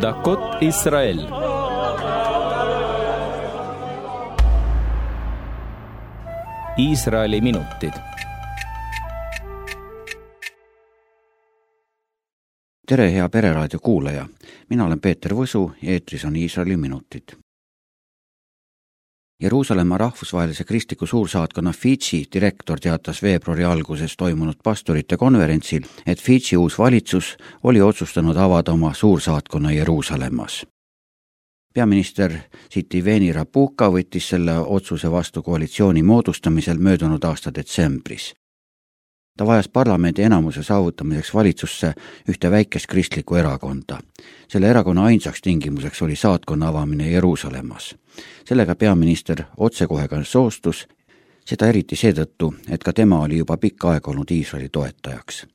דקות ישראל Iisraeli minutid. tere, hea Pereraadio kuulaja, mina olen Peeter Võsu ja eetris on Iisraeli minutid. Jeruusalemma rahvusvahelise kristliku suursaatkonna Fidži direktor teatas veebruari alguses toimunud pastorite konverentsil, et Fidži uus valitsus oli otsustanud avada oma suursaatkonna Jeruusalemmas peaminister Sitiveni Rabuka võttis selle otsuse vastu koalitsiooni moodustamisel möödunud aasta detsembris. Ta vajas parlamendi enamuse saavutamiseks valitsusse ühte väikest kristlikku erakonda. selle erakonna ainsaks tingimuseks oli saatkonna avamine Jeruusalemmas. sellega peaminister otsekohe ka soostus, seda eriti seetõttu, et ka tema oli juba pikka aega olnud Iisraeli toetajaks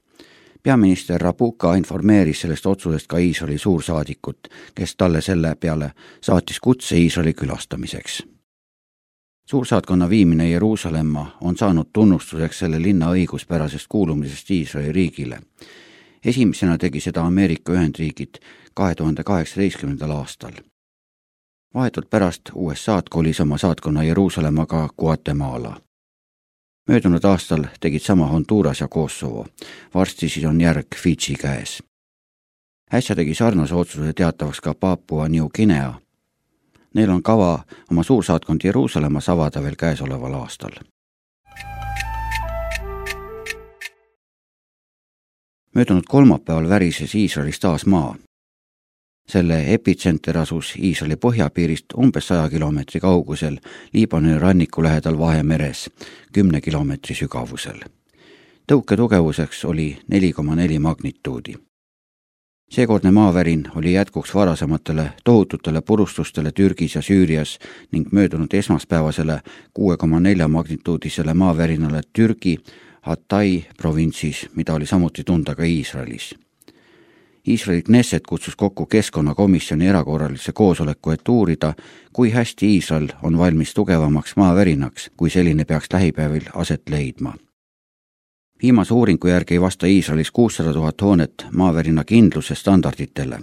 peaminister Rabuka informeeris sellest otsusest ka Iisraeli suursaadikut, kes talle selle peale saatis kutse Iisraeli külastamiseks. Suursaatkonna viimine Jeruusalemma on saanud tunnustuseks selle linna õiguspärasest kuulumisest Iisraeli riigile. esimesena tegi seda Ameerika Ühendriigid kahe tuhande kaheksateistkümnendal aastal. vahetult pärast USA-d kolis oma saatkonna Jeruusalemma ka Guatemala möödunud aastal tegid sama Honduras ja Kosovo. varsti siis on järg Fidži käes. äsja tegi sarnase otsuse teatavaks ka Papua New Guinea. Neil on kava oma suursaatkond Jeruusalemmas avada veel käesoleval aastal. möödunud kolmapäeval värises Iisraelis taas maa selle epitsenter asus Iisraeli põhjapiirist umbes saja kilomeetri kaugusel Liibanoni ranniku lähedal Vahemeres, kümne kilomeetri sügavusel. tõuke tugevuseks oli neli koma neli magnituudi. Seekordne maavärin oli jätkuks varasematele tohututele purustustele Türgis ja Süürias ning möödunud esmaspäevasele kuue koma nelja magnituudisele maavärinale Türgi Hatay provintsis, mida oli samuti tunda ka Iisraelis Iisraeli Knesset kutsus kokku keskkonnakomisjoni erakorralise koosoleku, et uurida, kui hästi Iisrael on valmis tugevamaks maavärinaks, kui selline peaks lähipäevil aset leidma. Viimase uuringu järgi ei vasta Iisraelis kuussada tuhat hoonet maavärina kindluse standarditele.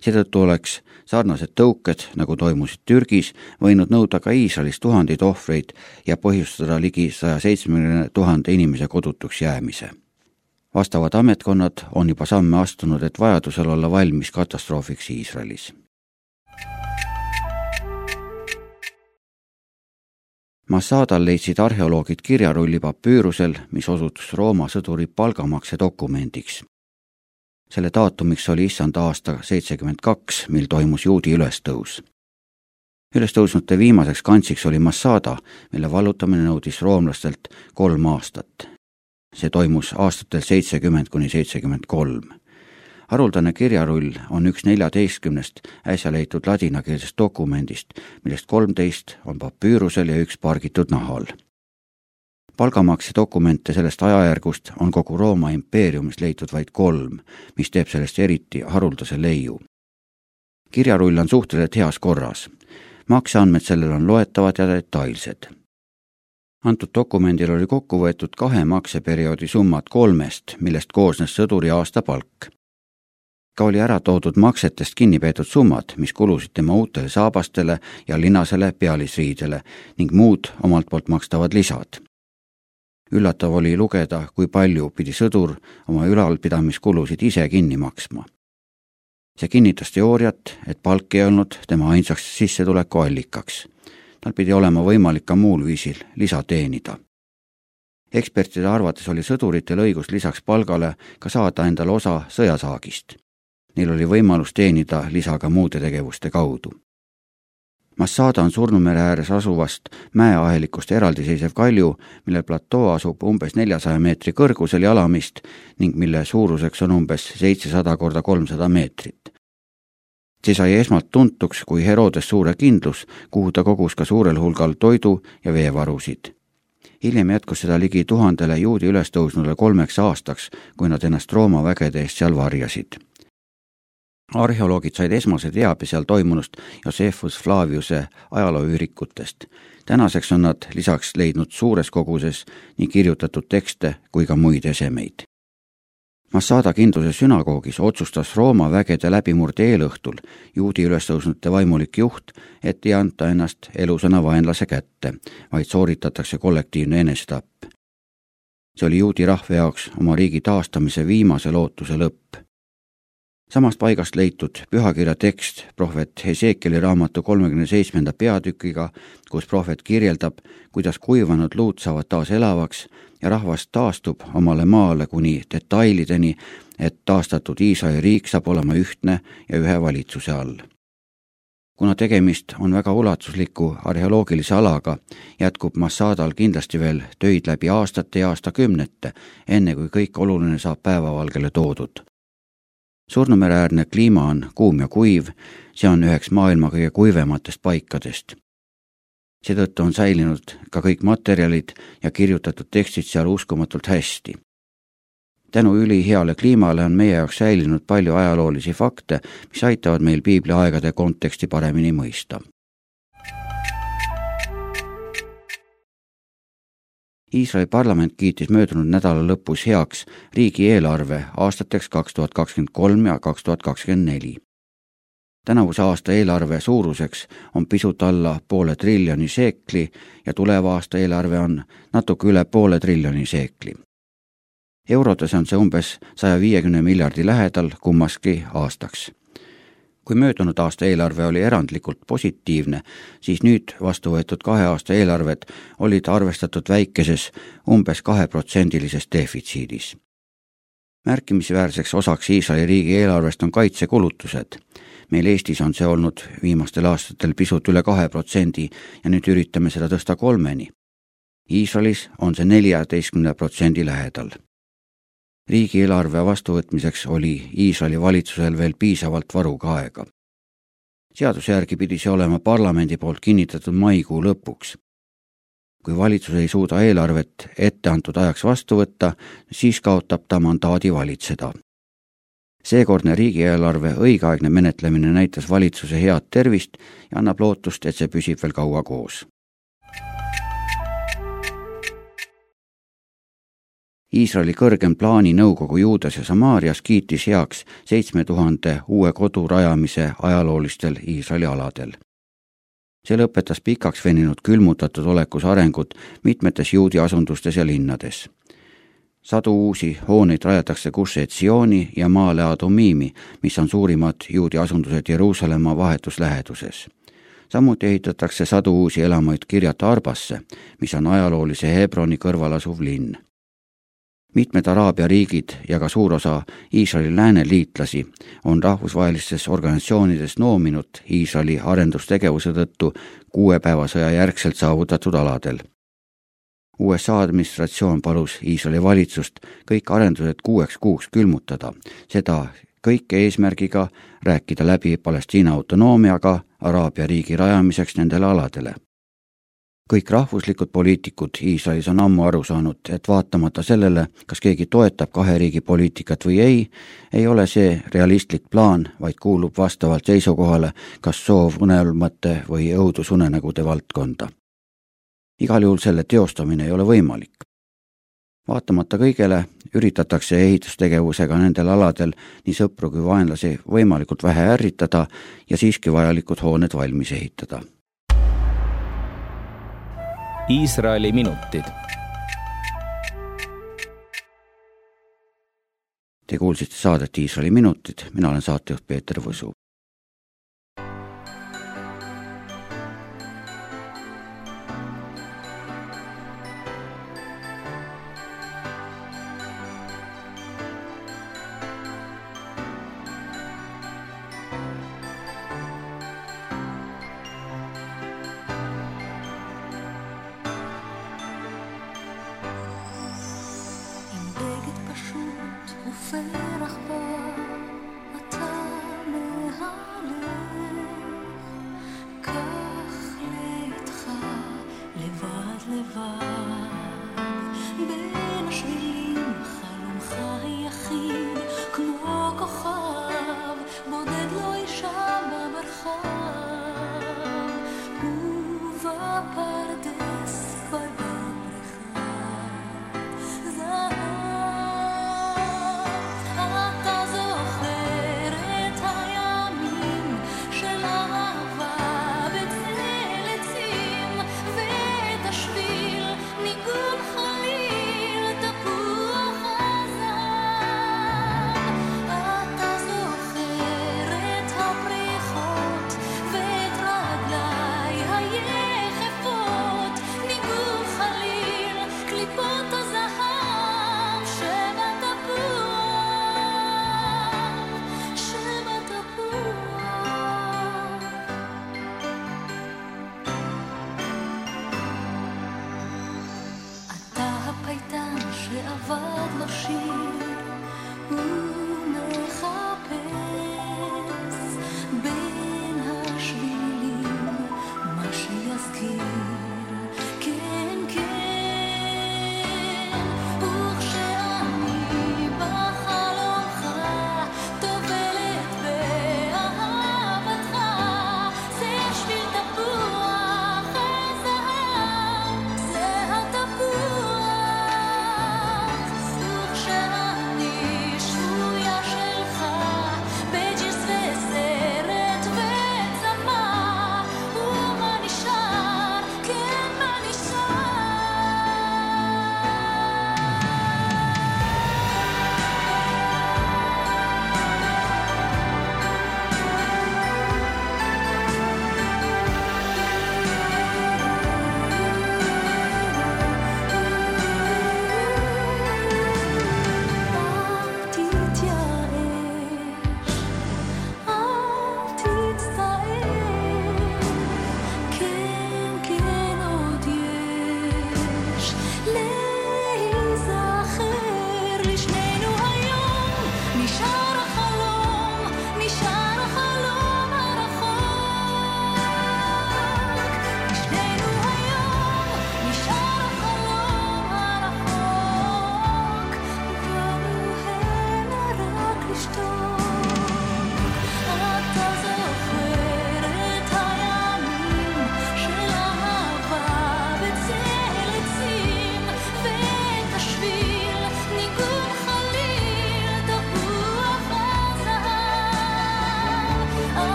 seetõttu oleks sarnased tõuked, nagu toimusid Türgis, võinud nõuda ka Iisraelis tuhandeid ohvreid ja põhjustada ligi saja seitsmekümne tuhande inimese kodutuks jäämise vastavad ametkonnad on juba samme astunud, et vajadusel olla valmis katastroofiks Iisraelis. Massadal leidsid arheoloogid kirjarulli papüürusel, mis osutus Rooma sõduri palgamakse dokumendiks. selle daatumiks oli issand aasta seitsekümmend kaks, mil toimus juudi ülestõus ülestõusnute viimaseks kantsiks oli Massada, mille vallutamine nõudis roomlastelt kolm aastat see toimus aastatel seitsekümmend kuni seitsekümmend kolm. Haruldane kirjarull on üks neljateistkümnest äsja leitud ladinakeelsest dokumendist, millest kolmteist on papüürusel ja üks pargitud nahal. palgamakse dokumente sellest ajajärgust on kogu Rooma impeeriumis leitud vaid kolm, mis teeb sellest eriti haruldase leiu. kirjarull on suhteliselt heas korras makseandmed sellel on loetavad ja detailsed antud dokumendil oli kokku võetud kahe makseperioodi summad kolmest, millest koosnes sõduri aastapalk. Ka oli ära toodud maksetest kinni peetud summad, mis kulusid tema uutele saabastele ja linasele pealisriidele ning muud omalt poolt makstavad lisad. üllatav oli lugeda, kui palju pidi sõdur oma ülalpidamiskulusid ise kinni maksma. see kinnitas teooriat, et palk ei olnud tema ainsaks sissetuleku allikaks tal pidi olema võimalik ka muul viisil lisa teenida. ekspertide arvates oli sõduritel õigus lisaks palgale ka saada endale osa sõjasaagist. Neil oli võimalus teenida lisa ka muude tegevuste kaudu. Massada on Surnumere ääres asuvast mäeahelikust eraldiseisev kalju, mille platoo asub umbes neljasaja meetri kõrgusel jalamist ning mille suuruseks on umbes seitsesada korda kolmsada meetrit see sai esmalt tuntuks kui Herodes suure kindlus, kuhu ta kogus ka suurel hulgal toidu ja veevarusid. hiljem jätkus seda ligi tuhandele juudi ülestõusnule kolmeks aastaks, kui nad ennast Rooma vägede eest seal varjasid. Arheoloogid said esmase teabe seal toimunust Josephus Flaviuse ajalooüürikutest. tänaseks on nad lisaks leidnud suures koguses nii kirjutatud tekste kui ka muid esemeid Massada kindluse sünagoogis otsustas Rooma vägede läbimurde eelõhtul juudi ülestõusnute vaimulik juht, et ei anta ennast elusana vaenlase kätte, vaid sooritatakse kollektiivne enesetapp. see oli juudi rahva jaoks oma riigi taastamise viimase lootuse lõpp samast paigast leitud pühakirja tekst prohvet Hesekieli raamatu kolmekümne seitsmenda peatükiga, kus prohvet kirjeldab, kuidas kuivanud luud saavad taas elavaks ja rahvas taastub omale maale kuni detailideni, et taastatud Iisraeli riik saab olema ühtne ja ühe valitsuse all. kuna tegemist on väga ulatusliku arheoloogilise alaga, jätkub Massadal kindlasti veel töid läbi aastate ja aastakümnete, enne kui kõik oluline saab päevavalgele toodud Surnumereäärne kliima on kuum ja kuiv, see on üheks maailma kõige kuivematest paikadest. seetõttu on säilinud ka kõik materjalid ja kirjutatud tekstid seal uskumatult hästi. tänu üliheale kliimale on meie jaoks säilinud palju ajaloolisi fakte, mis aitavad meil piibli aegade konteksti paremini mõista Iisraeli parlament kiitis möödunud nädala lõpus heaks riigieelarve aastateks kaks tuhat kakskümmend kolm ja kaks tuhat kakskümmend neli. tänavuse aasta eelarve suuruseks on pisut alla poole triljoni seekli ja tuleva aasta eelarve on natuke üle poole triljoni seekli. eurodes on see umbes saja viiekümne miljardi lähedal kummaski aastaks kui möödunud aasta eelarve oli erandlikult positiivne, siis nüüd vastu võetud kahe aasta eelarved olid arvestatud väikeses umbes kaheprotsendilises defitsiidis. märkimisväärseks osaks Iisraeli riigieelarvest on kaitsekulutused. meil Eestis on see olnud viimastel aastatel pisut üle kahe protsendi ja nüüd üritame seda tõsta kolmeni. Iisraelis on see neljateistkümne protsendi lähedal riigieelarve vastuvõtmiseks oli Iisraeli valitsusel veel piisavalt varuga aega. seaduse järgi pidi see olema parlamendi poolt kinnitatud maikuu lõpuks. kui valitsus ei suuda eelarvet etteantud ajaks vastu võtta, siis kaotab ta mandaadi valitseda. seekordne riigieelarve õigeaegne menetlemine näitas valitsuse head tervist ja annab lootust, et see püsib veel kaua koos Iisraeli kõrgem plaaninõukogu Juudas ja Samaarias kiitis heaks seitsme tuhande uue kodu rajamise ajaloolistel Iisraeli aladel. see lõpetas pikaks veninud külmutatud olekus arengud mitmetes juudi asundustes ja linnades. sadu uusi hooneid rajatakse Gush Etzioni ja Maale Adumiimi, mis on suurimad juudi asundused Jeruusalemma vahetus läheduses samuti ehitatakse sadu uusi elamuid Kirjat Arbasse, mis on ajaloolise Hebroni kõrval asuv linn mitmed Araabia riigid ja ka suur osa Iisraeli lääneliitlasi on rahvusvahelistes organisatsioonides noominud Iisraeli arendustegevuse tõttu kuuepäevasõja järgselt saavutatud aladel. USA administratsioon palus Iisraeli valitsust kõik arendused kuueks kuuks külmutada, seda kõike eesmärgiga rääkida läbi Palestiina autonoomiaga Araabia riigi rajamiseks nendele aladele kõik rahvuslikud poliitikud Iisraelis on ammu aru saanud, et vaatamata sellele, kas keegi toetab kahe riigi poliitikat või ei, ei ole see realistlik plaan, vaid kuulub vastavalt seisukohale kas soov unelmate või õudusunenägude valdkonda. igal juhul selle teostamine ei ole võimalik. vaatamata kõigele üritatakse ehitustegevusega nendel aladel nii sõpru kui vaenlasi võimalikult vähe ärritada ja siiski vajalikud hooned valmis ehitada Iisraeli minutid. Te kuulsite saadet Iisraeli minutid, mina olen saatejuht Peeter Võsu. עבד לשיר